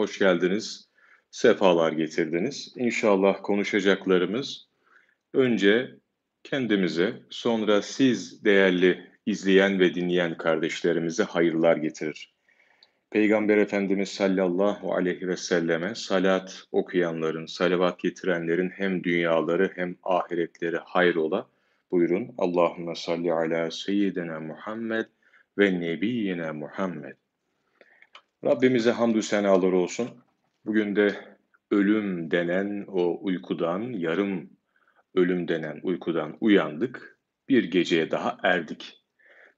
hoş geldiniz, sefalar getirdiniz. İnşallah konuşacaklarımız önce kendimize, sonra siz değerli izleyen ve dinleyen kardeşlerimize hayırlar getirir. Peygamber Efendimiz sallallahu aleyhi ve selleme salat okuyanların, salavat getirenlerin hem dünyaları hem ahiretleri hayrola buyurun. Allahümme salli ala seyyidina Muhammed ve nebiyyine Muhammed. Rabbimize hamdü senalar olsun. Bugün de ölüm denen o uykudan, yarım ölüm denen uykudan uyandık. Bir geceye daha erdik.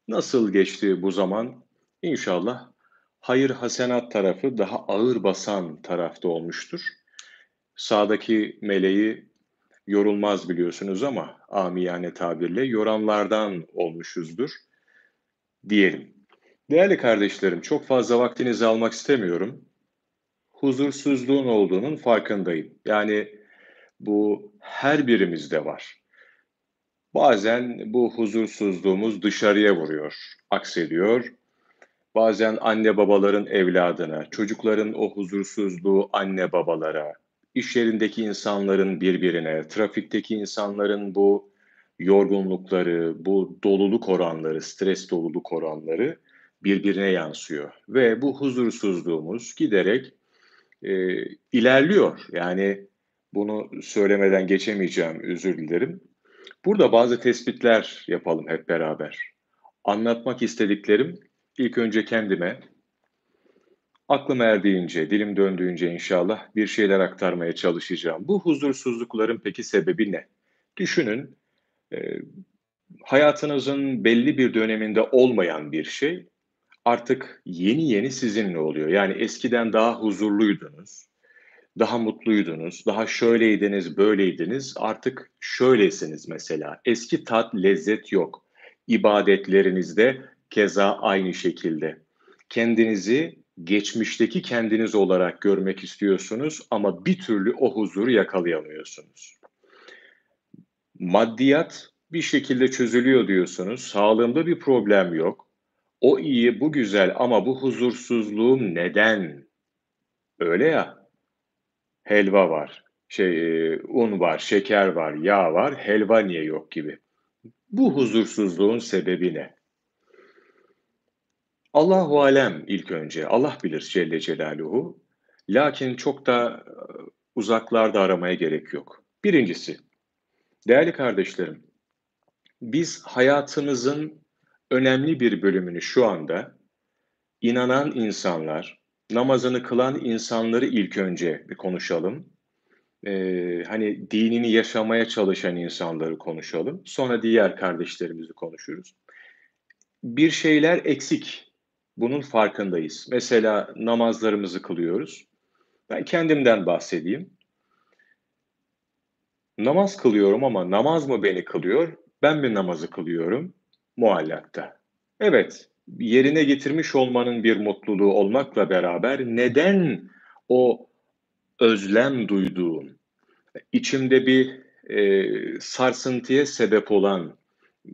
Nasıl geçti bu zaman? İnşallah hayır hasenat tarafı daha ağır basan tarafta olmuştur. Sağdaki meleği yorulmaz biliyorsunuz ama amiyane tabirle yoranlardan olmuşuzdur diyelim. Değerli kardeşlerim, çok fazla vaktinizi almak istemiyorum. Huzursuzluğun olduğunun farkındayım. Yani bu her birimizde var. Bazen bu huzursuzluğumuz dışarıya vuruyor, aksediyor. Bazen anne babaların evladına, çocukların o huzursuzluğu anne babalara, iş yerindeki insanların birbirine, trafikteki insanların bu yorgunlukları, bu doluluk oranları, stres doluluk oranları birbirine yansıyor. Ve bu huzursuzluğumuz giderek e, ilerliyor. Yani bunu söylemeden geçemeyeceğim, özür dilerim. Burada bazı tespitler yapalım hep beraber. Anlatmak istediklerim ilk önce kendime, aklım erdiğince, dilim döndüğünce inşallah bir şeyler aktarmaya çalışacağım. Bu huzursuzlukların peki sebebi ne? Düşünün, e, hayatınızın belli bir döneminde olmayan bir şey artık yeni yeni sizinle oluyor. Yani eskiden daha huzurluydunuz, daha mutluydunuz, daha şöyleydiniz, böyleydiniz. Artık şöylesiniz mesela. Eski tat, lezzet yok. İbadetlerinizde keza aynı şekilde. Kendinizi geçmişteki kendiniz olarak görmek istiyorsunuz ama bir türlü o huzuru yakalayamıyorsunuz. Maddiyat bir şekilde çözülüyor diyorsunuz. Sağlığımda bir problem yok. O iyi, bu güzel ama bu huzursuzluğum neden? Öyle ya. Helva var, şey, un var, şeker var, yağ var, helva niye yok gibi. Bu huzursuzluğun sebebi ne? Allahu alem ilk önce. Allah bilir Celle Celaluhu. Lakin çok da uzaklarda aramaya gerek yok. Birincisi, değerli kardeşlerim, biz hayatımızın önemli bir bölümünü şu anda inanan insanlar, namazını kılan insanları ilk önce bir konuşalım. Ee, hani dinini yaşamaya çalışan insanları konuşalım. Sonra diğer kardeşlerimizi konuşuruz. Bir şeyler eksik. Bunun farkındayız. Mesela namazlarımızı kılıyoruz. Ben kendimden bahsedeyim. Namaz kılıyorum ama namaz mı beni kılıyor? Ben mi namazı kılıyorum? Muallakta. Evet, yerine getirmiş olmanın bir mutluluğu olmakla beraber neden o özlem duyduğum, içimde bir e, sarsıntıya sebep olan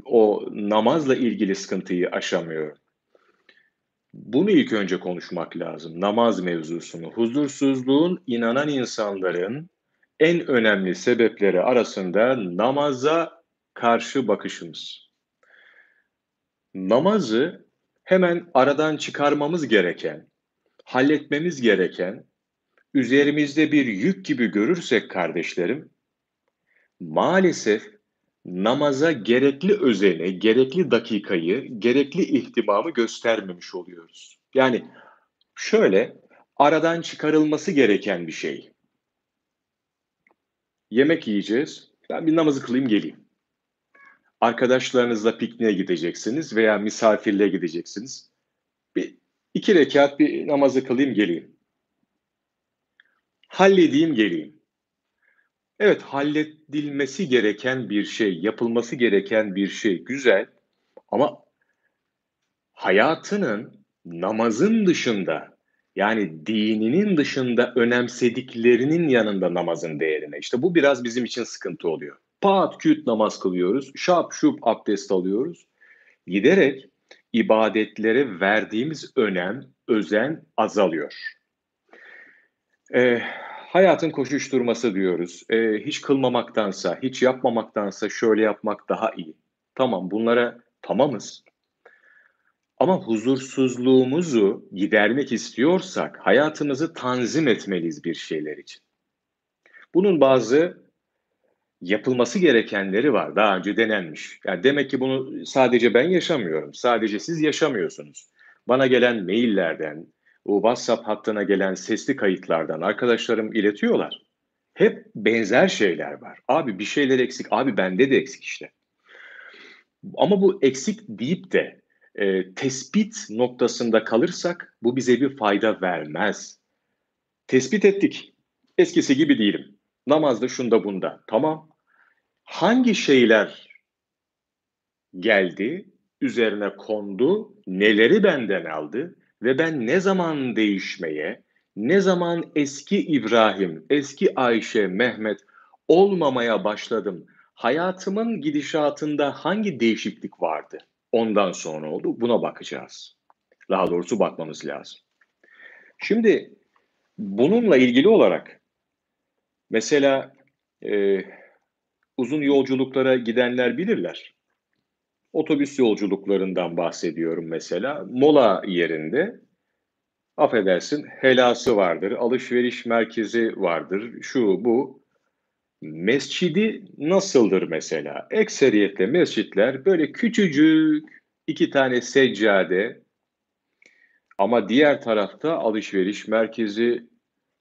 o namazla ilgili sıkıntıyı aşamıyorum. Bunu ilk önce konuşmak lazım. Namaz mevzusunu. Huzursuzluğun inanan insanların en önemli sebepleri arasında namaza karşı bakışımız namazı hemen aradan çıkarmamız gereken, halletmemiz gereken, üzerimizde bir yük gibi görürsek kardeşlerim, maalesef namaza gerekli özeni, gerekli dakikayı, gerekli ihtimamı göstermemiş oluyoruz. Yani şöyle, aradan çıkarılması gereken bir şey. Yemek yiyeceğiz, ben bir namazı kılayım geleyim arkadaşlarınızla pikniğe gideceksiniz veya misafirliğe gideceksiniz. Bir iki rekat bir namazı kılayım geleyim. Halledeyim geleyim. Evet halledilmesi gereken bir şey, yapılması gereken bir şey güzel ama hayatının namazın dışında yani dininin dışında önemsediklerinin yanında namazın değerine. İşte bu biraz bizim için sıkıntı oluyor pat küt namaz kılıyoruz, şap şup abdest alıyoruz. Giderek ibadetlere verdiğimiz önem, özen azalıyor. Eee, hayatın koşuşturması diyoruz. Eee, hiç kılmamaktansa, hiç yapmamaktansa şöyle yapmak daha iyi. Tamam, bunlara tamamız. Ama huzursuzluğumuzu gidermek istiyorsak hayatımızı tanzim etmeliyiz bir şeyler için. Bunun bazı yapılması gerekenleri var. Daha önce denenmiş. Yani demek ki bunu sadece ben yaşamıyorum. Sadece siz yaşamıyorsunuz. Bana gelen maillerden, o WhatsApp hattına gelen sesli kayıtlardan arkadaşlarım iletiyorlar. Hep benzer şeyler var. Abi bir şeyler eksik. Abi bende de eksik işte. Ama bu eksik deyip de e, tespit noktasında kalırsak bu bize bir fayda vermez. Tespit ettik. Eskisi gibi değilim. Namazda şunda bunda. Tamam. Hangi şeyler geldi, üzerine kondu, neleri benden aldı ve ben ne zaman değişmeye, ne zaman eski İbrahim, eski Ayşe, Mehmet olmamaya başladım? Hayatımın gidişatında hangi değişiklik vardı? Ondan sonra oldu. Buna bakacağız. Daha doğrusu bakmamız lazım. Şimdi bununla ilgili olarak mesela e, uzun yolculuklara gidenler bilirler. Otobüs yolculuklarından bahsediyorum mesela. Mola yerinde affedersin helası vardır, alışveriş merkezi vardır, şu bu. Mescidi nasıldır mesela? Ekseriyetle mescitler böyle küçücük iki tane seccade ama diğer tarafta alışveriş merkezi,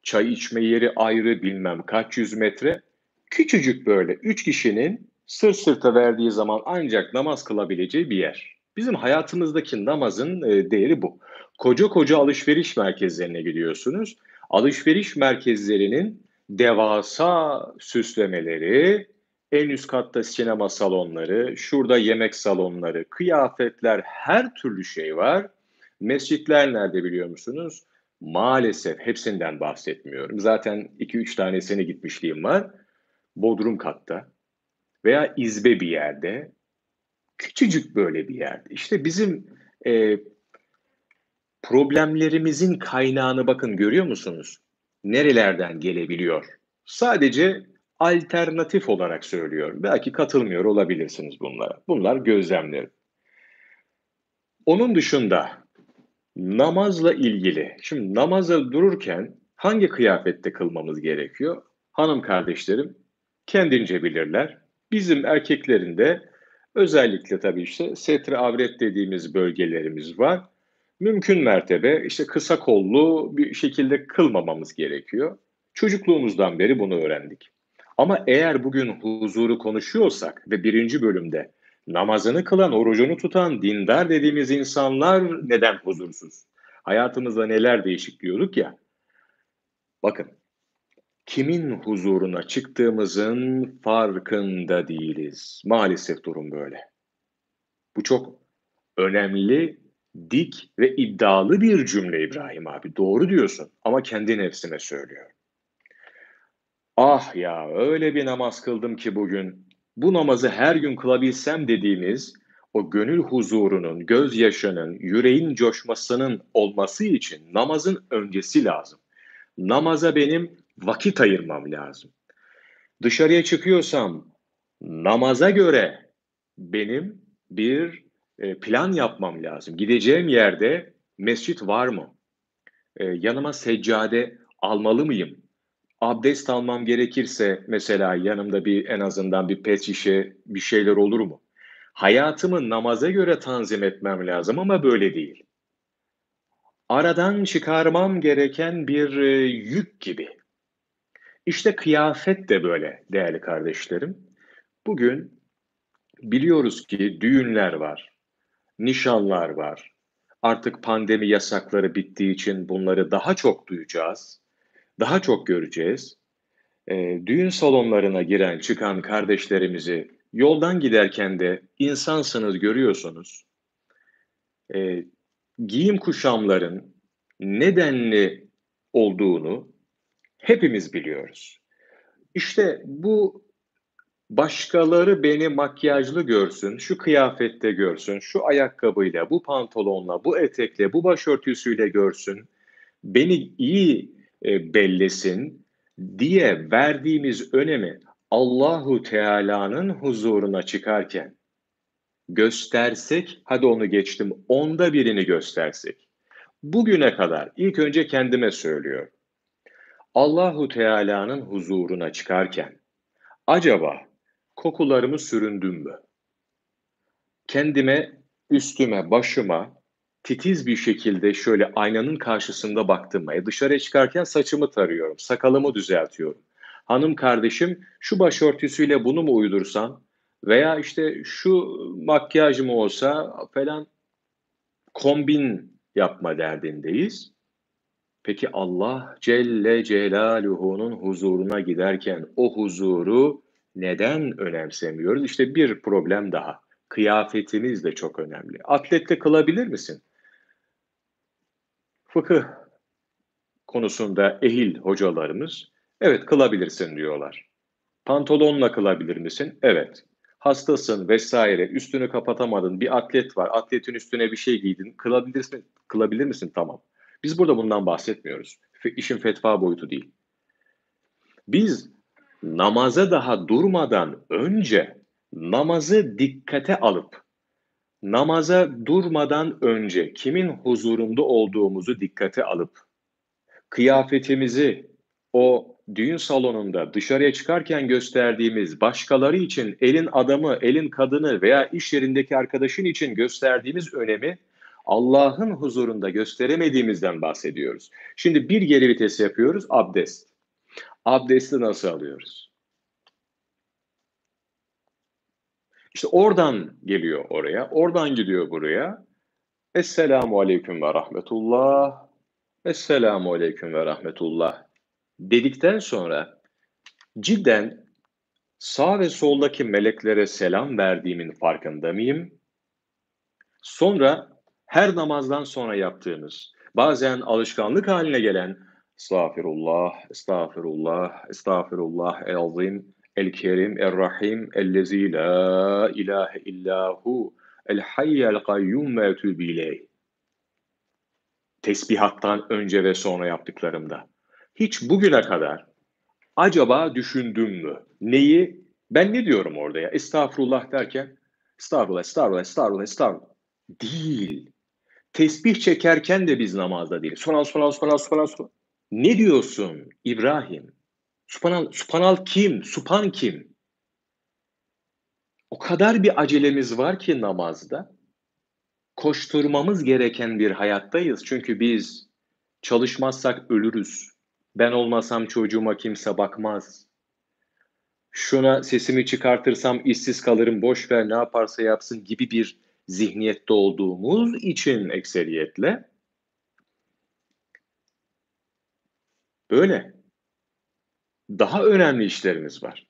çay içme yeri ayrı bilmem kaç yüz metre. Küçücük böyle üç kişinin sırt sırta verdiği zaman ancak namaz kılabileceği bir yer. Bizim hayatımızdaki namazın e, değeri bu. Koca koca alışveriş merkezlerine gidiyorsunuz. Alışveriş merkezlerinin devasa süslemeleri, en üst katta sinema salonları, şurada yemek salonları, kıyafetler, her türlü şey var. Mescitler nerede biliyor musunuz? Maalesef hepsinden bahsetmiyorum. Zaten 2-3 tanesine gitmişliğim var. Bodrum katta veya izbe bir yerde. Küçücük böyle bir yerde. İşte bizim e, problemlerimizin kaynağını bakın görüyor musunuz? Nerelerden gelebiliyor? Sadece alternatif olarak söylüyorum. Belki katılmıyor olabilirsiniz bunlara. Bunlar gözlemlerim. Onun dışında namazla ilgili. Şimdi namaza dururken hangi kıyafette kılmamız gerekiyor? Hanım kardeşlerim kendince bilirler. Bizim erkeklerin de özellikle tabii işte setre avret dediğimiz bölgelerimiz var. Mümkün mertebe işte kısa kollu bir şekilde kılmamamız gerekiyor. Çocukluğumuzdan beri bunu öğrendik. Ama eğer bugün huzuru konuşuyorsak ve birinci bölümde namazını kılan, orucunu tutan, dindar dediğimiz insanlar neden huzursuz? Hayatımızda neler değişik diyorduk ya. Bakın, kimin huzuruna çıktığımızın farkında değiliz. Maalesef durum böyle. Bu çok önemli, dik ve iddialı bir cümle İbrahim abi. Doğru diyorsun ama kendi nefsime söylüyor. Ah ya öyle bir namaz kıldım ki bugün bu namazı her gün kılabilsem dediğimiz o gönül huzurunun, gözyaşının, yüreğin coşmasının olması için namazın öncesi lazım. Namaza benim vakit ayırmam lazım. Dışarıya çıkıyorsam namaza göre benim bir e, plan yapmam lazım. Gideceğim yerde mescit var mı? E, yanıma seccade almalı mıyım? Abdest almam gerekirse mesela yanımda bir en azından bir pet şişe bir şeyler olur mu? Hayatımı namaza göre tanzim etmem lazım ama böyle değil. Aradan çıkarmam gereken bir e, yük gibi. İşte kıyafet de böyle değerli kardeşlerim. Bugün biliyoruz ki düğünler var, nişanlar var. Artık pandemi yasakları bittiği için bunları daha çok duyacağız daha çok göreceğiz. E, düğün salonlarına giren çıkan kardeşlerimizi yoldan giderken de insansınız görüyorsunuz. E, giyim kuşamların nedenli olduğunu hepimiz biliyoruz. İşte bu başkaları beni makyajlı görsün, şu kıyafette görsün, şu ayakkabıyla, bu pantolonla, bu etekle, bu başörtüsüyle görsün, beni iyi e, bellesin diye verdiğimiz önemi Allahu Teala'nın huzuruna çıkarken göstersek, hadi onu geçtim, onda birini göstersek. Bugüne kadar ilk önce kendime söylüyorum. Allahu Teala'nın huzuruna çıkarken acaba kokularımı süründüm mü? Kendime, üstüme, başıma titiz bir şekilde şöyle aynanın karşısında baktım mı? E dışarıya çıkarken saçımı tarıyorum, sakalımı düzeltiyorum. Hanım kardeşim şu başörtüsüyle bunu mu uydursan veya işte şu makyaj mı olsa falan kombin yapma derdindeyiz. Peki Allah Celle Celaluhu'nun huzuruna giderken o huzuru neden önemsemiyoruz? İşte bir problem daha. Kıyafetimiz de çok önemli. Atletle kılabilir misin? Fıkıh konusunda ehil hocalarımız evet kılabilirsin diyorlar. Pantolonla kılabilir misin? Evet. Hastasın vesaire üstünü kapatamadın bir atlet var atletin üstüne bir şey giydin kılabilir misin? Kılabilir misin? Tamam. Biz burada bundan bahsetmiyoruz. İşin fetva boyutu değil. Biz namaza daha durmadan önce namazı dikkate alıp namaza durmadan önce kimin huzurunda olduğumuzu dikkate alıp kıyafetimizi o düğün salonunda dışarıya çıkarken gösterdiğimiz başkaları için elin adamı, elin kadını veya iş yerindeki arkadaşın için gösterdiğimiz önemi Allah'ın huzurunda gösteremediğimizden bahsediyoruz. Şimdi bir geri vites yapıyoruz, abdest. Abdesti nasıl alıyoruz? İşte oradan geliyor oraya, oradan gidiyor buraya. Esselamu Aleyküm ve Rahmetullah. Esselamu Aleyküm ve Rahmetullah dedikten sonra cidden sağ ve soldaki meleklere selam verdiğimin farkında mıyım? Sonra her namazdan sonra yaptığımız, bazen alışkanlık haline gelen Estağfirullah, estağfirullah, estağfirullah el-azim, el-kerim, el-rahim, ellezi la ilahe illahu, el-hayyel kayyum ve etübileyh. Tesbihattan önce ve sonra yaptıklarımda. Hiç bugüne kadar acaba düşündüm mü? Neyi? Ben ne diyorum orada ya? Estağfurullah derken estağfurullah, estağfurullah, estağfurullah, estağfurullah. Değil. Tesbih çekerken de biz namazda değil. Sonal, sonal, sonal, sonal, sonal. Ne diyorsun İbrahim? Supanal, supanal kim? Supan kim? O kadar bir acelemiz var ki namazda. Koşturmamız gereken bir hayattayız. Çünkü biz çalışmazsak ölürüz. Ben olmasam çocuğuma kimse bakmaz. Şuna sesimi çıkartırsam işsiz kalırım, boş ver ne yaparsa yapsın gibi bir zihniyette olduğumuz için ekseriyetle böyle. Daha önemli işlerimiz var.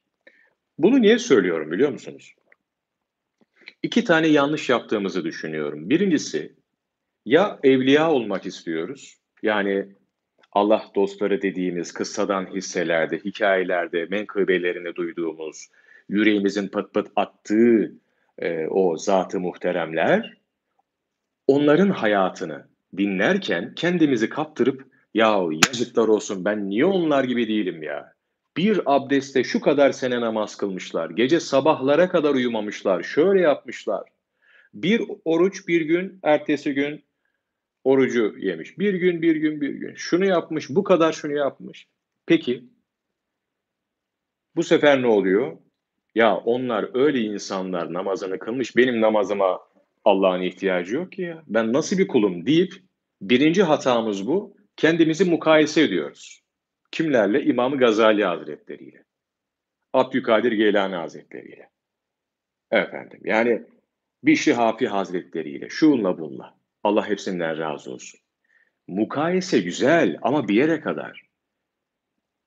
Bunu niye söylüyorum biliyor musunuz? İki tane yanlış yaptığımızı düşünüyorum. Birincisi ya evliya olmak istiyoruz. Yani Allah dostları dediğimiz kıssadan hisselerde, hikayelerde, menkıbelerini duyduğumuz, yüreğimizin pıt pıt attığı e, o zatı muhteremler, onların hayatını dinlerken kendimizi kaptırıp ya yazıklar olsun ben niye onlar gibi değilim ya. Bir abdeste şu kadar sene namaz kılmışlar, gece sabahlara kadar uyumamışlar, şöyle yapmışlar. Bir oruç bir gün, ertesi gün orucu yemiş. Bir gün, bir gün, bir gün. Şunu yapmış, bu kadar şunu yapmış. Peki, bu sefer ne oluyor? Ya onlar öyle insanlar namazını kılmış, benim namazıma Allah'ın ihtiyacı yok ki ya. Ben nasıl bir kulum deyip birinci hatamız bu. Kendimizi mukayese ediyoruz. Kimlerle? İmam Gazali Hazretleri ile. Abdülkadir Geylani Hazretleri ile. Efendim yani Bişri Hafi Hazretleri ile. Şunla bunla. Allah hepsinden razı olsun. Mukayese güzel ama bir yere kadar.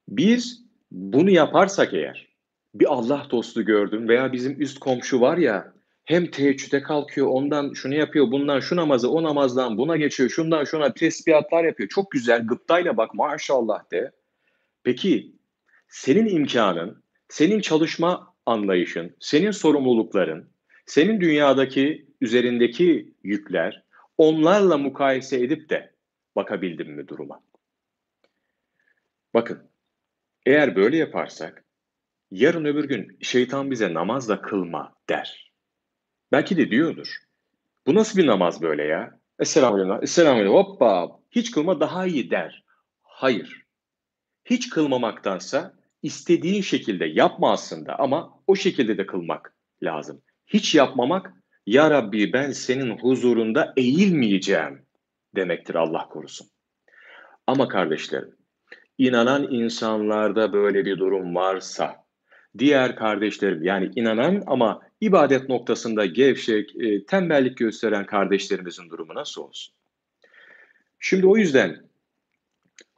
Biz bunu yaparsak eğer, bir Allah dostu gördüm veya bizim üst komşu var ya, hem teheccüde kalkıyor, ondan şunu yapıyor, bundan şu namazı, o namazdan buna geçiyor, şundan şuna tesbihatlar yapıyor. Çok güzel, gıptayla bak maşallah de. Peki, senin imkanın, senin çalışma anlayışın, senin sorumlulukların, senin dünyadaki üzerindeki yükler, onlarla mukayese edip de bakabildim mi duruma? Bakın, eğer böyle yaparsak, yarın öbür gün şeytan bize namazla kılma der. Belki de diyordur. Bu nasıl bir namaz böyle ya? Esselamu aleyküm. Esselamu aleyküm. Hoppa. Hiç kılma daha iyi der. Hayır. Hiç kılmamaktansa istediğin şekilde yapma aslında ama o şekilde de kılmak lazım. Hiç yapmamak ya Rabbi ben senin huzurunda eğilmeyeceğim demektir Allah korusun. Ama kardeşlerim, inanan insanlarda böyle bir durum varsa, diğer kardeşlerim yani inanan ama ibadet noktasında gevşek, e, tembellik gösteren kardeşlerimizin durumu nasıl olsun? Şimdi o yüzden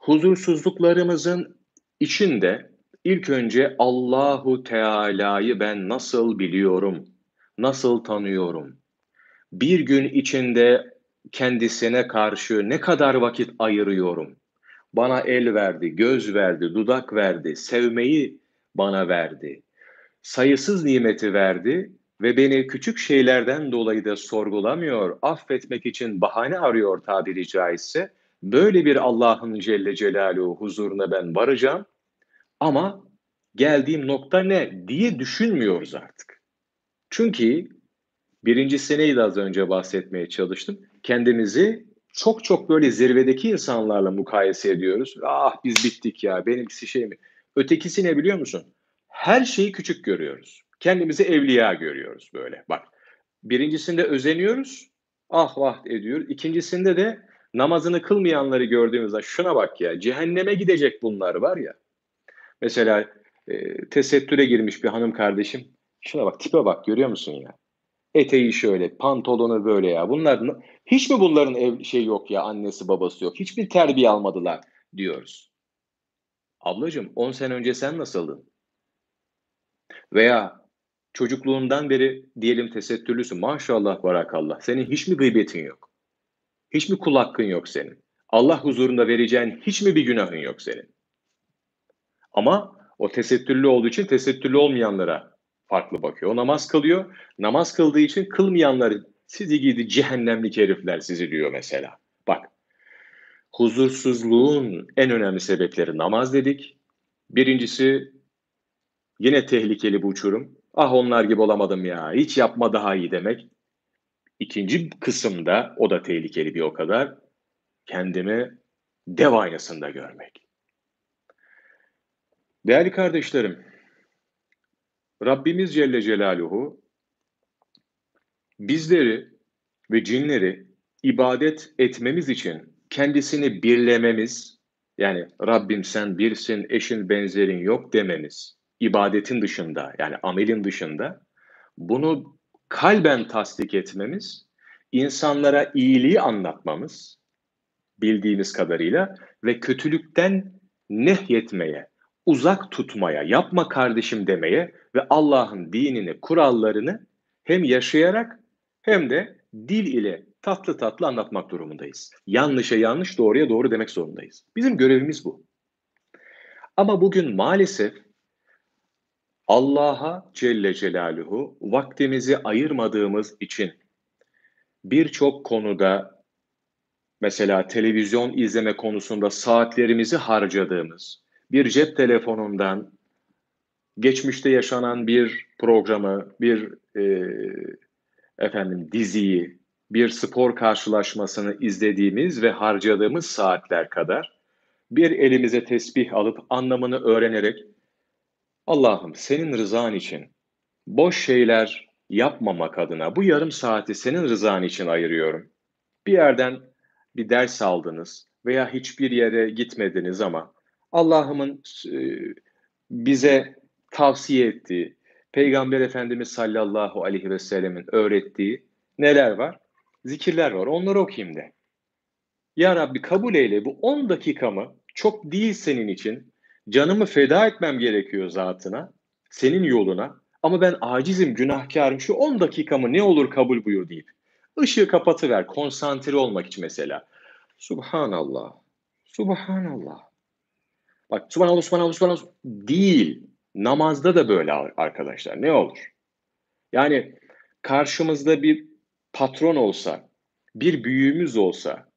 huzursuzluklarımızın içinde ilk önce Allahu Teala'yı ben nasıl biliyorum, nasıl tanıyorum? Bir gün içinde kendisine karşı ne kadar vakit ayırıyorum? Bana el verdi, göz verdi, dudak verdi, sevmeyi bana verdi. Sayısız nimeti verdi ve beni küçük şeylerden dolayı da sorgulamıyor, affetmek için bahane arıyor tabiri caizse. Böyle bir Allah'ın Celle Celaluhu huzuruna ben varacağım. Ama geldiğim nokta ne diye düşünmüyoruz artık. Çünkü birinci seneyi de az önce bahsetmeye çalıştım. Kendimizi çok çok böyle zirvedeki insanlarla mukayese ediyoruz. Ah biz bittik ya benimkisi şey mi? Ötekisi ne biliyor musun? Her şeyi küçük görüyoruz. Kendimizi evliya görüyoruz böyle. Bak birincisinde özeniyoruz. Ah vah ediyoruz. İkincisinde de namazını kılmayanları gördüğümüzde şuna bak ya cehenneme gidecek bunlar var ya. Mesela e, tesettüre girmiş bir hanım kardeşim. Şuna bak tipe bak görüyor musun ya? Eteği şöyle, pantolonu böyle ya. Bunlar hiç mi bunların ev şey yok ya, annesi babası yok. Hiçbir terbiye almadılar diyoruz. Ablacığım 10 sene önce sen nasıldın? Veya çocukluğundan beri diyelim tesettürlüsün. Maşallah barakallah. Senin hiç mi gıybetin yok? Hiç mi kul hakkın yok senin? Allah huzurunda vereceğin hiç mi bir günahın yok senin? Ama o tesettürlü olduğu için tesettürlü olmayanlara farklı bakıyor. O namaz kılıyor. Namaz kıldığı için kılmayanları sizi gidi cehennemlik herifler sizi diyor mesela. Bak huzursuzluğun en önemli sebepleri namaz dedik. Birincisi yine tehlikeli bu uçurum. Ah onlar gibi olamadım ya hiç yapma daha iyi demek. İkinci kısımda o da tehlikeli bir o kadar. Kendimi dev aynasında görmek. Değerli kardeşlerim, Rabbimiz Celle Celaluhu bizleri ve cinleri ibadet etmemiz için kendisini birlememiz, yani Rabbim sen birsin, eşin benzerin yok dememiz, ibadetin dışında yani amelin dışında bunu kalben tasdik etmemiz, insanlara iyiliği anlatmamız bildiğimiz kadarıyla ve kötülükten nehyetmeye, uzak tutmaya, yapma kardeşim demeye ve Allah'ın dinini, kurallarını hem yaşayarak hem de dil ile tatlı tatlı anlatmak durumundayız. Yanlışa yanlış, doğruya doğru demek zorundayız. Bizim görevimiz bu. Ama bugün maalesef Allah'a Celle Celaluhu vaktimizi ayırmadığımız için birçok konuda mesela televizyon izleme konusunda saatlerimizi harcadığımız, bir cep telefonundan geçmişte yaşanan bir programı, bir e, efendim diziyi, bir spor karşılaşmasını izlediğimiz ve harcadığımız saatler kadar bir elimize tesbih alıp anlamını öğrenerek Allah'ım senin rızan için boş şeyler yapmamak adına bu yarım saati senin rızan için ayırıyorum. Bir yerden bir ders aldınız veya hiçbir yere gitmediniz ama Allah'ımın e, bize tavsiye ettiği, Peygamber Efendimiz sallallahu aleyhi ve sellemin öğrettiği neler var? Zikirler var. Onları okuyayım de. Ya Rabbi kabul eyle bu 10 dakikamı çok değil senin için. Canımı feda etmem gerekiyor zatına, senin yoluna. Ama ben acizim, günahkarım. Şu 10 dakikamı ne olur kabul buyur deyip. Işığı kapatıver, konsantre olmak için mesela. Subhanallah, Subhanallah. Bak subhanallah, subhanallah, subhanallah değil. Namazda da böyle arkadaşlar. Ne olur? Yani karşımızda bir patron olsa, bir büyüğümüz olsa,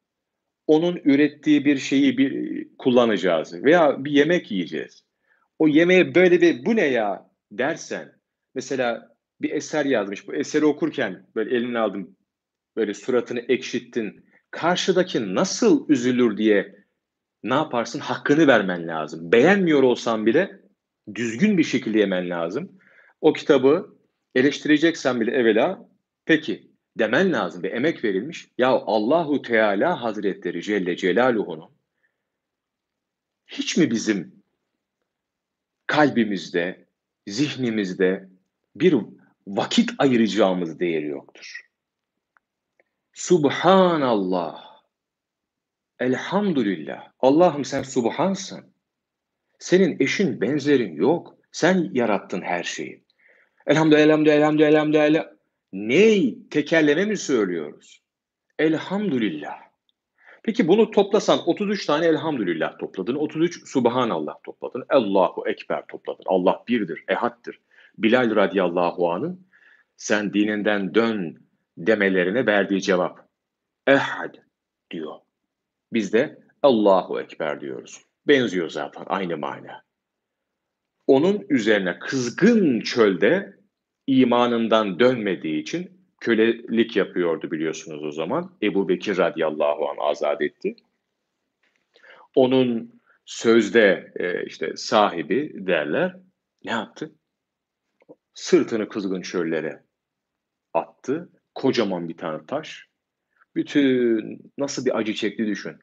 onun ürettiği bir şeyi bir kullanacağız veya bir yemek yiyeceğiz. O yemeğe böyle bir bu ne ya dersen mesela bir eser yazmış. Bu eseri okurken böyle elini aldım böyle suratını ekşittin. Karşıdaki nasıl üzülür diye ne yaparsın? Hakkını vermen lazım. Beğenmiyor olsan bile düzgün bir şekilde yemen lazım. O kitabı eleştireceksen bile evvela peki demen lazım. Bir emek verilmiş. Ya Allahu Teala Hazretleri Celle Celaluhu'nun hiç mi bizim kalbimizde, zihnimizde bir vakit ayıracağımız değeri yoktur. Subhanallah. Elhamdülillah. Allah'ım sen subhansın. Senin eşin benzerin yok. Sen yarattın her şeyi. Elhamdülillah, elhamdülillah, elhamdülillah, elhamdülillah. Ney? Tekerleme mi söylüyoruz? Elhamdülillah. Peki bunu toplasan 33 tane elhamdülillah topladın, 33 subhanallah topladın, Allahu ekber topladın. Allah birdir, ehaddir. Bilal radıyallahu anın sen dininden dön demelerine verdiği cevap ehad diyor. Biz de Allahu ekber diyoruz. Benziyor zaten aynı mana. Onun üzerine kızgın çölde imanından dönmediği için kölelik yapıyordu biliyorsunuz o zaman. Ebu Bekir radıyallahu anh azat etti. Onun sözde e, işte sahibi derler ne yaptı? Sırtını kızgın çöllere attı. Kocaman bir tane taş. Bütün nasıl bir acı çekti düşün.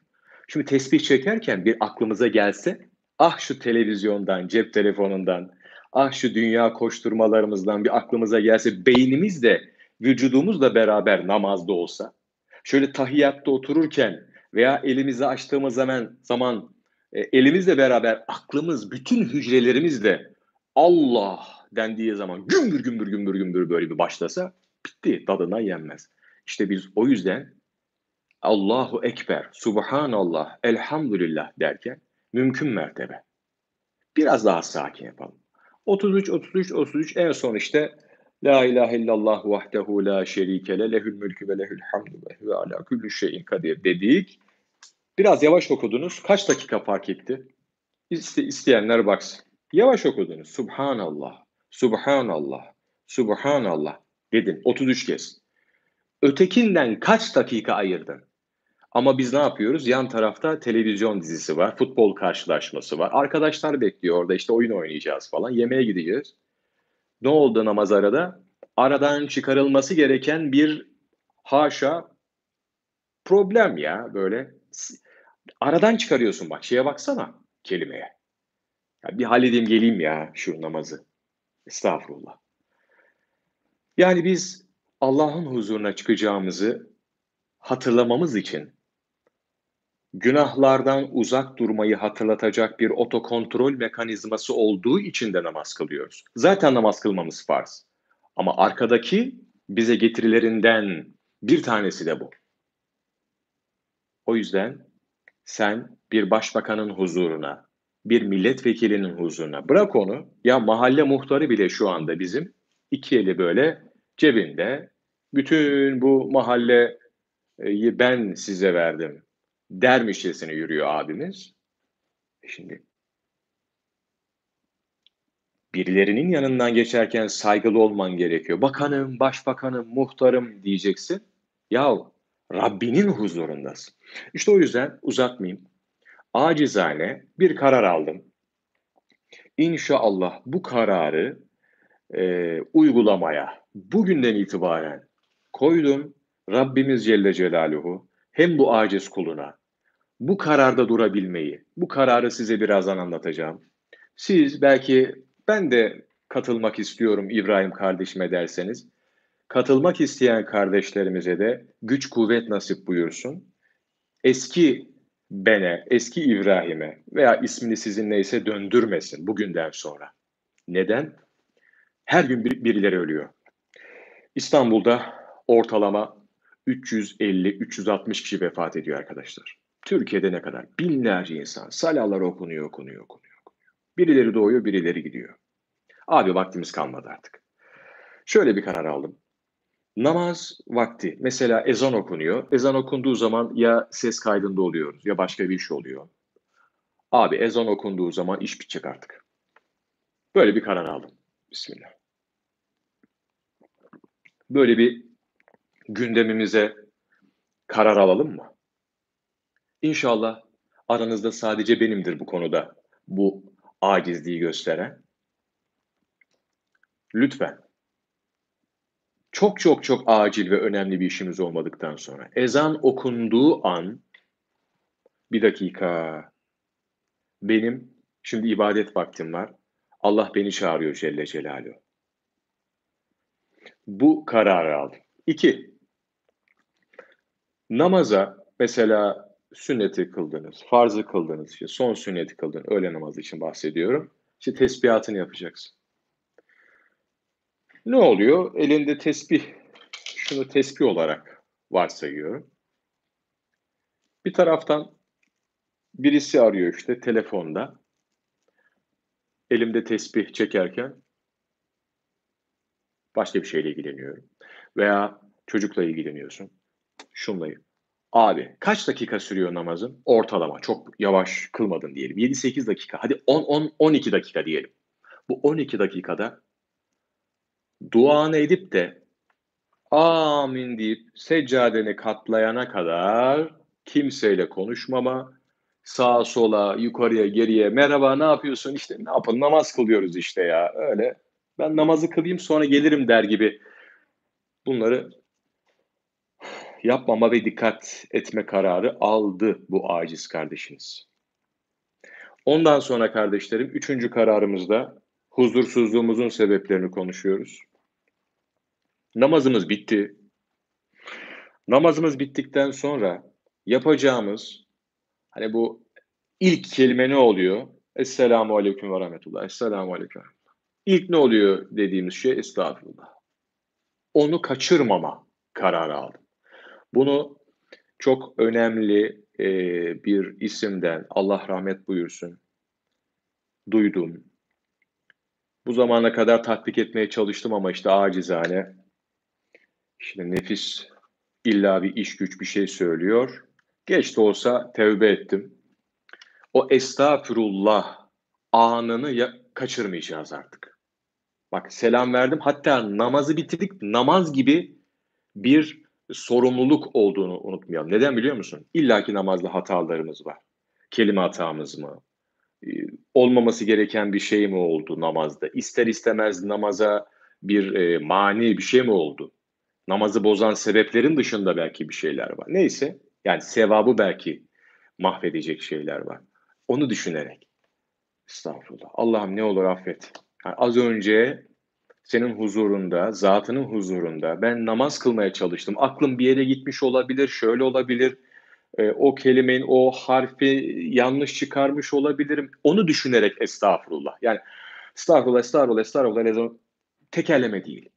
Şimdi tesbih çekerken bir aklımıza gelse ah şu televizyondan, cep telefonundan, ah şu dünya koşturmalarımızdan bir aklımıza gelse beynimiz de vücudumuzla beraber namazda olsa, şöyle tahiyyatta otururken veya elimizi açtığımız zaman zaman e, elimizle beraber aklımız, bütün hücrelerimiz de Allah dendiği zaman gümbür gümbür gümbür gümbür böyle bir başlasa bitti, tadına yenmez. İşte biz o yüzden Allahu Ekber, Subhanallah, Elhamdülillah derken mümkün mertebe. Biraz daha sakin yapalım. 33, 33, 33 en son işte La ilahe illallah vahdehu la şerike le lehül mülkü ve lehül hamdu ve ala kulli şeyin kadir dedik. Biraz yavaş okudunuz. Kaç dakika fark etti? İste, isteyenler baksın. Yavaş okudunuz. Subhanallah, Subhanallah, Subhanallah dedin 33 kez. Ötekinden kaç dakika ayırdın? Ama biz ne yapıyoruz? Yan tarafta televizyon dizisi var, futbol karşılaşması var. Arkadaşlar bekliyor orada işte oyun oynayacağız falan. Yemeğe gideceğiz. Ne oldu namaz arada? Aradan çıkarılması gereken bir haşa problem ya böyle. Aradan çıkarıyorsun bak şeye baksana kelimeye. Ya bir halledeyim geleyim ya şu namazı. Estağfurullah. Yani biz Allah'ın huzuruna çıkacağımızı hatırlamamız için günahlardan uzak durmayı hatırlatacak bir otokontrol mekanizması olduğu için de namaz kılıyoruz. Zaten namaz kılmamız farz. Ama arkadaki bize getirilerinden bir tanesi de bu. O yüzden sen bir başbakanın huzuruna, bir milletvekilinin huzuruna bırak onu. Ya mahalle muhtarı bile şu anda bizim iki eli böyle cebinde. Bütün bu mahalleyi ben size verdim dermişçesine yürüyor abimiz. E şimdi birilerinin yanından geçerken saygılı olman gerekiyor. Bakanım, başbakanım, muhtarım diyeceksin. Ya Rabbinin huzurundasın. İşte o yüzden uzatmayayım. Acizane bir karar aldım. İnşallah bu kararı e, uygulamaya bugünden itibaren koydum. Rabbimiz Celle Celaluhu hem bu aciz kuluna bu kararda durabilmeyi, bu kararı size birazdan anlatacağım. Siz belki ben de katılmak istiyorum İbrahim kardeşime derseniz, katılmak isteyen kardeşlerimize de güç kuvvet nasip buyursun. Eski bene, eski İbrahim'e veya ismini sizin neyse döndürmesin bugünden sonra. Neden? Her gün bir, birileri ölüyor. İstanbul'da ortalama 350-360 kişi vefat ediyor arkadaşlar. Türkiye'de ne kadar? Binlerce insan. Salahlar okunuyor, okunuyor, okunuyor, okunuyor. Birileri doğuyor, birileri gidiyor. Abi vaktimiz kalmadı artık. Şöyle bir karar aldım. Namaz vakti. Mesela ezan okunuyor. Ezan okunduğu zaman ya ses kaydında oluyoruz ya başka bir iş oluyor. Abi ezan okunduğu zaman iş bitecek artık. Böyle bir karar aldım. Bismillah. Böyle bir gündemimize karar alalım mı? İnşallah aranızda sadece benimdir bu konuda bu acizliği gösteren. Lütfen. Çok çok çok acil ve önemli bir işimiz olmadıktan sonra ezan okunduğu an bir dakika benim şimdi ibadet vaktim var. Allah beni çağırıyor Celle Celaluhu. Bu kararı aldım. İki, namaza mesela sünneti kıldınız, farzı kıldınız, işte son sünneti kıldın, öğle namazı için bahsediyorum. İşte tesbihatını yapacaksın. Ne oluyor? Elinde tesbih, şunu tesbih olarak varsayıyorum. Bir taraftan birisi arıyor işte telefonda. Elimde tesbih çekerken başka bir şeyle ilgileniyorum. Veya çocukla ilgileniyorsun. Şunla Abi kaç dakika sürüyor namazın? Ortalama çok yavaş kılmadın diyelim. 7-8 dakika. Hadi 10-12 dakika diyelim. Bu 12 dakikada duanı edip de amin deyip seccadeni katlayana kadar kimseyle konuşmama, sağa sola, yukarıya, geriye, merhaba ne yapıyorsun işte ne yapın namaz kılıyoruz işte ya öyle. Ben namazı kılayım sonra gelirim der gibi bunları yapmama ve dikkat etme kararı aldı bu aciz kardeşiniz. Ondan sonra kardeşlerim üçüncü kararımızda huzursuzluğumuzun sebeplerini konuşuyoruz. Namazımız bitti. Namazımız bittikten sonra yapacağımız hani bu ilk kelime ne oluyor? Esselamu Aleyküm ve Rahmetullah. Esselamu Aleyküm. İlk ne oluyor dediğimiz şey estağfurullah. Onu kaçırmama kararı aldım. Bunu çok önemli e, bir isimden Allah rahmet buyursun duydum. Bu zamana kadar tatbik etmeye çalıştım ama işte acizane işte nefis illa bir iş güç bir şey söylüyor. Geç de olsa tevbe ettim. O estağfurullah anını ya, kaçırmayacağız artık. Bak selam verdim. Hatta namazı bitirdik. Namaz gibi bir sorumluluk olduğunu unutmayalım. Neden biliyor musun? İlla ki namazda hatalarımız var. Kelime hatamız mı? Ee, olmaması gereken bir şey mi oldu namazda? İster istemez namaza bir e, mani bir şey mi oldu? Namazı bozan sebeplerin dışında belki bir şeyler var. Neyse yani sevabı belki mahvedecek şeyler var. Onu düşünerek. Estağfurullah. Allah'ım ne olur affet. Yani az önce senin huzurunda, zatının huzurunda ben namaz kılmaya çalıştım. Aklım bir yere gitmiş olabilir, şöyle olabilir. E, o kelimenin o harfi yanlış çıkarmış olabilirim. Onu düşünerek estağfurullah. Yani estağfurullah, estağfurullah, estağfurullah tekerleme değil.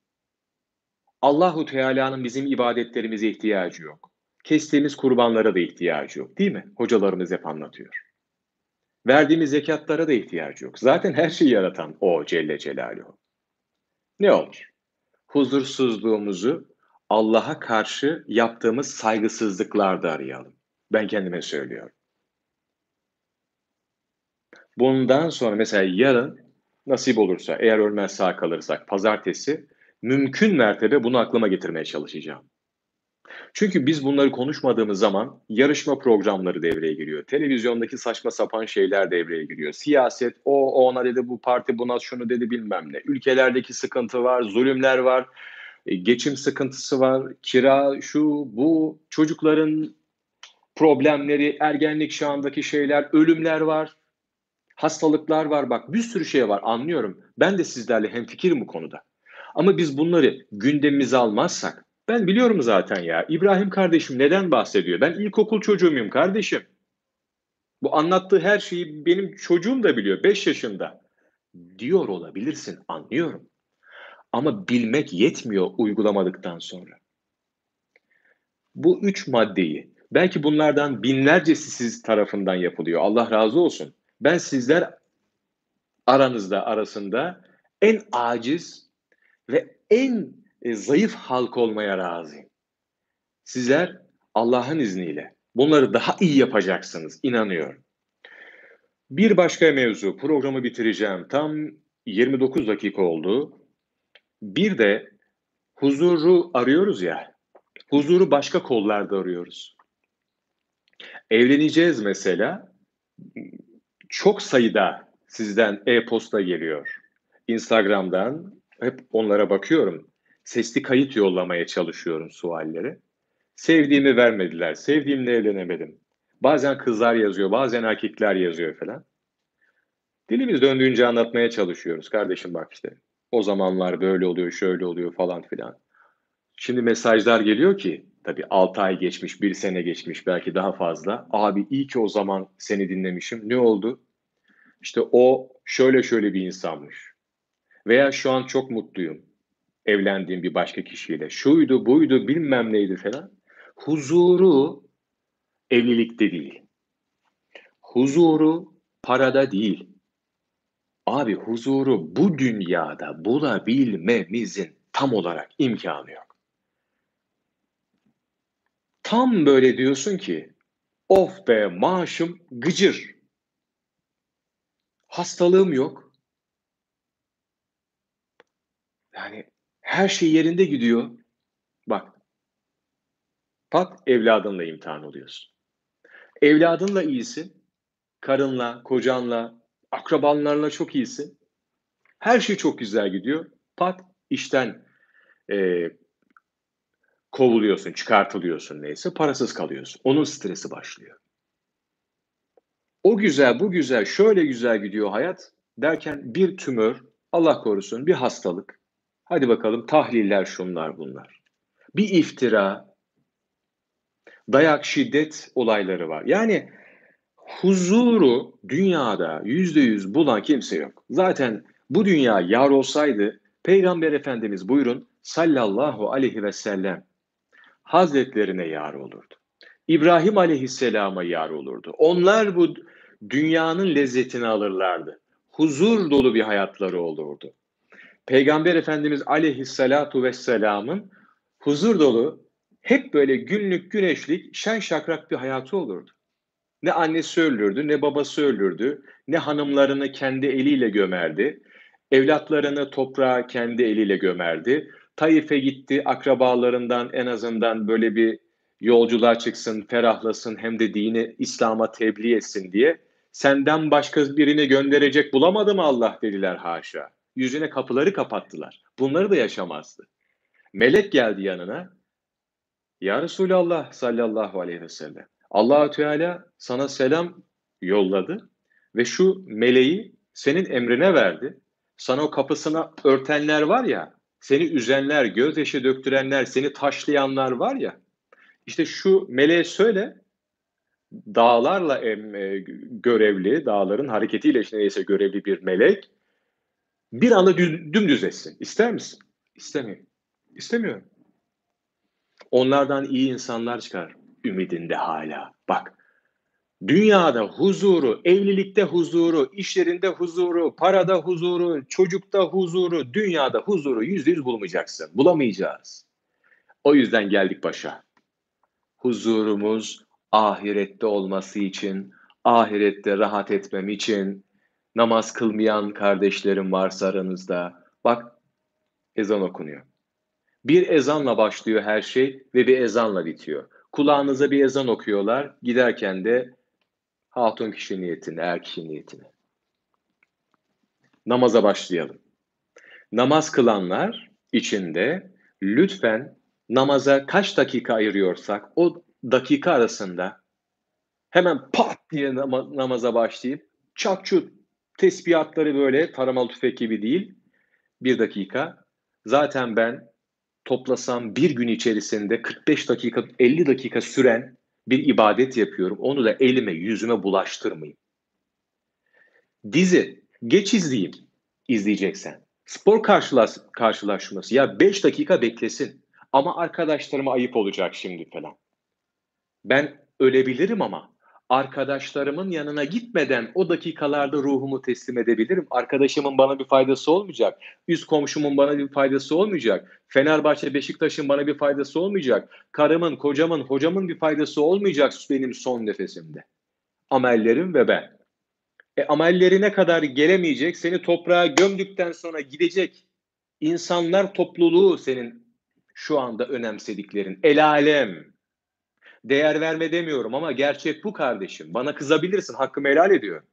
Allahu Teala'nın bizim ibadetlerimize ihtiyacı yok. Kestiğimiz kurbanlara da ihtiyacı yok, değil mi? Hocalarımız hep anlatıyor. Verdiğimiz zekatlara da ihtiyacı yok. Zaten her şeyi yaratan o Celle Celaluhu ne olur? Huzursuzluğumuzu Allah'a karşı yaptığımız saygısızlıklarda arayalım. Ben kendime söylüyorum. Bundan sonra mesela yarın nasip olursa eğer ölmez sağ kalırsak pazartesi mümkün mertebe bunu aklıma getirmeye çalışacağım. Çünkü biz bunları konuşmadığımız zaman yarışma programları devreye giriyor. Televizyondaki saçma sapan şeyler devreye giriyor. Siyaset, o, ona dedi, bu parti buna şunu dedi bilmem ne. Ülkelerdeki sıkıntı var, zulümler var, e, geçim sıkıntısı var, kira, şu, bu, çocukların problemleri, ergenlik çağındaki şeyler, ölümler var, hastalıklar var. Bak bir sürü şey var anlıyorum. Ben de sizlerle hemfikirim bu konuda. Ama biz bunları gündemimize almazsak, ben biliyorum zaten ya. İbrahim kardeşim neden bahsediyor? Ben ilkokul çocuğumuyum kardeşim. Bu anlattığı her şeyi benim çocuğum da biliyor. 5 yaşında. Diyor olabilirsin. Anlıyorum. Ama bilmek yetmiyor uygulamadıktan sonra. Bu üç maddeyi belki bunlardan binlercesi siz tarafından yapılıyor. Allah razı olsun. Ben sizler aranızda arasında en aciz ve en e, zayıf halk olmaya razıyım. Sizler Allah'ın izniyle bunları daha iyi yapacaksınız, inanıyorum. Bir başka mevzu, programı bitireceğim. Tam 29 dakika oldu. Bir de huzuru arıyoruz ya, huzuru başka kollarda arıyoruz. Evleneceğiz mesela, çok sayıda sizden e-posta geliyor. Instagram'dan hep onlara bakıyorum. Sesli kayıt yollamaya çalışıyorum sualleri. Sevdiğimi vermediler, sevdiğimle evlenemedim. Bazen kızlar yazıyor, bazen erkekler yazıyor falan. Dilimiz döndüğünce anlatmaya çalışıyoruz. Kardeşim bak işte o zamanlar böyle oluyor, şöyle oluyor falan filan. Şimdi mesajlar geliyor ki tabii 6 ay geçmiş, 1 sene geçmiş belki daha fazla. Abi iyi ki o zaman seni dinlemişim. Ne oldu? İşte o şöyle şöyle bir insanmış. Veya şu an çok mutluyum. Evlendiğim bir başka kişiyle. Şuydu buydu bilmem neydi falan. Huzuru evlilikte değil. Huzuru parada değil. Abi huzuru bu dünyada bulabilmemizin tam olarak imkanı yok. Tam böyle diyorsun ki of be maaşım gıcır. Hastalığım yok. Yani her şey yerinde gidiyor. Bak. Pat evladınla imtihan oluyorsun. Evladınla iyisin. Karınla, kocanla, akrabanlarla çok iyisin. Her şey çok güzel gidiyor. Pat işten e, kovuluyorsun, çıkartılıyorsun neyse parasız kalıyorsun. Onun stresi başlıyor. O güzel, bu güzel, şöyle güzel gidiyor hayat derken bir tümör, Allah korusun bir hastalık. Hadi bakalım tahliller şunlar bunlar. Bir iftira, dayak, şiddet olayları var. Yani huzuru dünyada yüzde yüz bulan kimse yok. Zaten bu dünya yar olsaydı Peygamber Efendimiz buyurun sallallahu aleyhi ve sellem hazretlerine yar olurdu. İbrahim aleyhisselama yar olurdu. Onlar bu dünyanın lezzetini alırlardı. Huzur dolu bir hayatları olurdu. Peygamber Efendimiz aleyhissalatu vesselamın huzur dolu hep böyle günlük güneşlik şen şakrak bir hayatı olurdu. Ne annesi ölürdü, ne babası ölürdü, ne hanımlarını kendi eliyle gömerdi, evlatlarını toprağa kendi eliyle gömerdi. Taif'e gitti, akrabalarından en azından böyle bir yolculuğa çıksın, ferahlasın hem de dini İslam'a tebliğ etsin diye. Senden başka birini gönderecek bulamadı mı Allah dediler haşa. Yüzüne kapıları kapattılar. Bunları da yaşamazdı. Melek geldi yanına. Ya Resulallah sallallahu aleyhi ve sellem. allah Teala sana selam yolladı ve şu meleği senin emrine verdi. Sana o kapısına örtenler var ya, seni üzenler, gözyaşı döktürenler, seni taşlayanlar var ya. İşte şu meleğe söyle, dağlarla em, e, görevli, dağların hareketiyle işte neyse görevli bir melek bir anda düz, dümdüz etsin. İster misin? İstemiyorum. İstemiyorum. Onlardan iyi insanlar çıkar ümidinde hala. Bak dünyada huzuru, evlilikte huzuru, işlerinde huzuru, parada huzuru, çocukta huzuru, dünyada huzuru yüzde yüz bulmayacaksın. Bulamayacağız. O yüzden geldik başa. Huzurumuz ahirette olması için, ahirette rahat etmem için, namaz kılmayan kardeşlerim varsa aranızda, bak ezan okunuyor. Bir ezanla başlıyor her şey ve bir ezanla bitiyor. Kulağınıza bir ezan okuyorlar, giderken de hatun kişi niyetine, er kişi niyetine. Namaza başlayalım. Namaz kılanlar içinde lütfen namaza kaç dakika ayırıyorsak o dakika arasında hemen pat diye nam- namaza başlayıp çakçut tesbihatları böyle taramalı tüfek gibi değil bir dakika. Zaten ben toplasam bir gün içerisinde 45 dakika 50 dakika süren bir ibadet yapıyorum. Onu da elime yüzüme bulaştırmayayım. Dizi geç izleyeyim izleyeceksen. Spor karşılaş, karşılaşması ya 5 dakika beklesin. Ama arkadaşlarıma ayıp olacak şimdi falan. Ben ölebilirim ama arkadaşlarımın yanına gitmeden o dakikalarda ruhumu teslim edebilirim. Arkadaşımın bana bir faydası olmayacak. Üst komşumun bana bir faydası olmayacak. Fenerbahçe, Beşiktaş'ın bana bir faydası olmayacak. Karımın, kocamın, hocamın bir faydası olmayacak benim son nefesimde. Amellerim ve ben. E, amellerine kadar gelemeyecek, seni toprağa gömdükten sonra gidecek insanlar topluluğu senin şu anda önemsediklerin. El alem. Değer verme demiyorum ama gerçek bu kardeşim. Bana kızabilirsin, hakkımı helal ediyorum.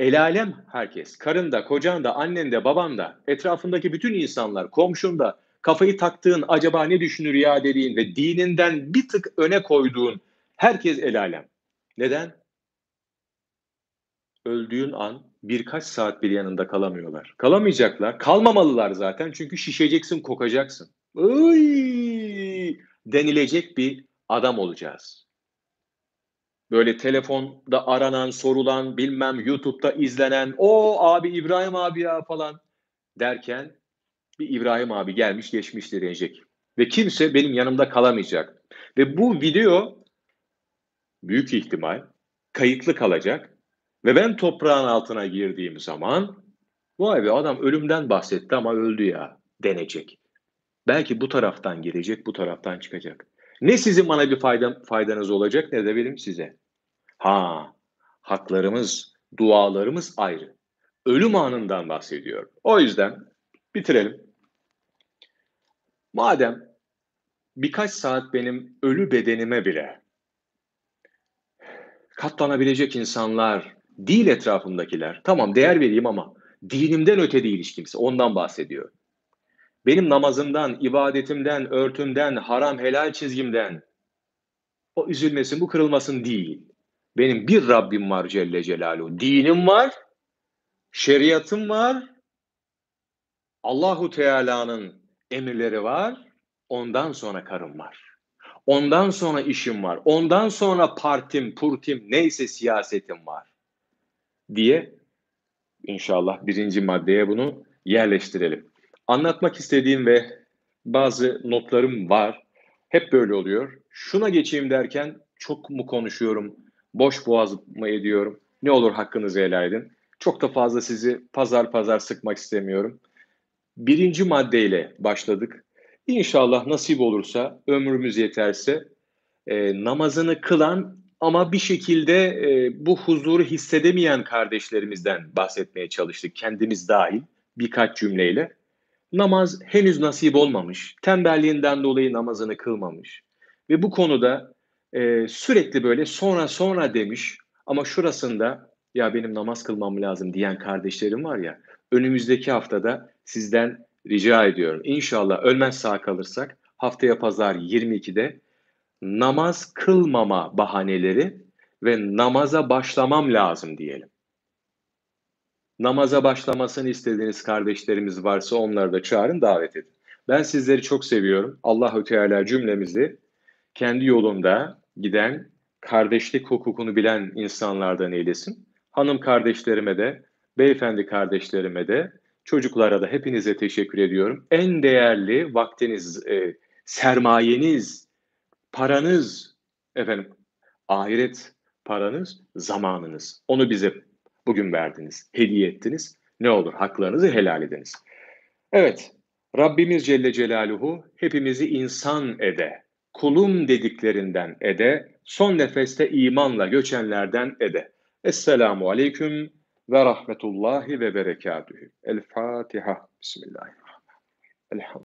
El alem herkes. Karın da, kocan da, annen de, baban da, etrafındaki bütün insanlar, komşun da, kafayı taktığın, acaba ne düşünür ya dediğin ve dininden bir tık öne koyduğun herkes el alem. Neden? Öldüğün an birkaç saat bir yanında kalamıyorlar. Kalamayacaklar. Kalmamalılar zaten çünkü şişeceksin, kokacaksın. Iy! Denilecek bir adam olacağız. Böyle telefonda aranan, sorulan, bilmem YouTube'da izlenen, o abi İbrahim abi ya falan derken bir İbrahim abi gelmiş geçmiş diyecek. Ve kimse benim yanımda kalamayacak. Ve bu video büyük ihtimal kayıtlı kalacak. Ve ben toprağın altına girdiğim zaman vay be adam ölümden bahsetti ama öldü ya denecek. Belki bu taraftan girecek, bu taraftan çıkacak. Ne sizin bana bir fayda, faydanız olacak ne de benim size. Ha, haklarımız, dualarımız ayrı. Ölüm anından bahsediyorum. O yüzden bitirelim. Madem birkaç saat benim ölü bedenime bile katlanabilecek insanlar değil etrafımdakiler. Tamam değer vereyim ama dinimden öte değil hiç kimse. Ondan bahsediyor. Benim namazımdan, ibadetimden, örtümden, haram helal çizgimden o üzülmesin, bu kırılmasın değil. Benim bir Rabbim var Celle Celaluhu. Dinim var, şeriatım var, Allahu Teala'nın emirleri var, ondan sonra karım var. Ondan sonra işim var. Ondan sonra partim, purtim, neyse siyasetim var. Diye inşallah birinci maddeye bunu yerleştirelim. Anlatmak istediğim ve bazı notlarım var. Hep böyle oluyor. Şuna geçeyim derken çok mu konuşuyorum, boş boğaz mı ediyorum? Ne olur hakkınızı helal edin. Çok da fazla sizi pazar pazar sıkmak istemiyorum. Birinci maddeyle başladık. İnşallah nasip olursa, ömrümüz yeterse e, namazını kılan ama bir şekilde e, bu huzuru hissedemeyen kardeşlerimizden bahsetmeye çalıştık. Kendimiz dahil birkaç cümleyle. Namaz henüz nasip olmamış, tembelliğinden dolayı namazını kılmamış ve bu konuda e, sürekli böyle sonra sonra demiş ama şurasında ya benim namaz kılmam lazım diyen kardeşlerim var ya önümüzdeki haftada sizden rica ediyorum. İnşallah ölmez sağ kalırsak haftaya pazar 22'de namaz kılmama bahaneleri ve namaza başlamam lazım diyelim. Namaza başlamasını istediğiniz kardeşlerimiz varsa onları da çağırın, davet edin. Ben sizleri çok seviyorum. Allahü Teala cümlemizi kendi yolunda giden, kardeşlik hukukunu bilen insanlardan eylesin. Hanım kardeşlerime de, beyefendi kardeşlerime de, çocuklara da hepinize teşekkür ediyorum. En değerli vaktiniz, e, sermayeniz, paranız, efendim ahiret paranız, zamanınız. Onu bize bugün verdiniz, hediye ettiniz. Ne olur haklarınızı helal ediniz. Evet, Rabbimiz Celle Celaluhu hepimizi insan ede, kulum dediklerinden ede, son nefeste imanla göçenlerden ede. Esselamu Aleyküm ve Rahmetullahi ve Berekatühü. El Fatiha. Bismillahirrahmanirrahim. Elhamdülillah.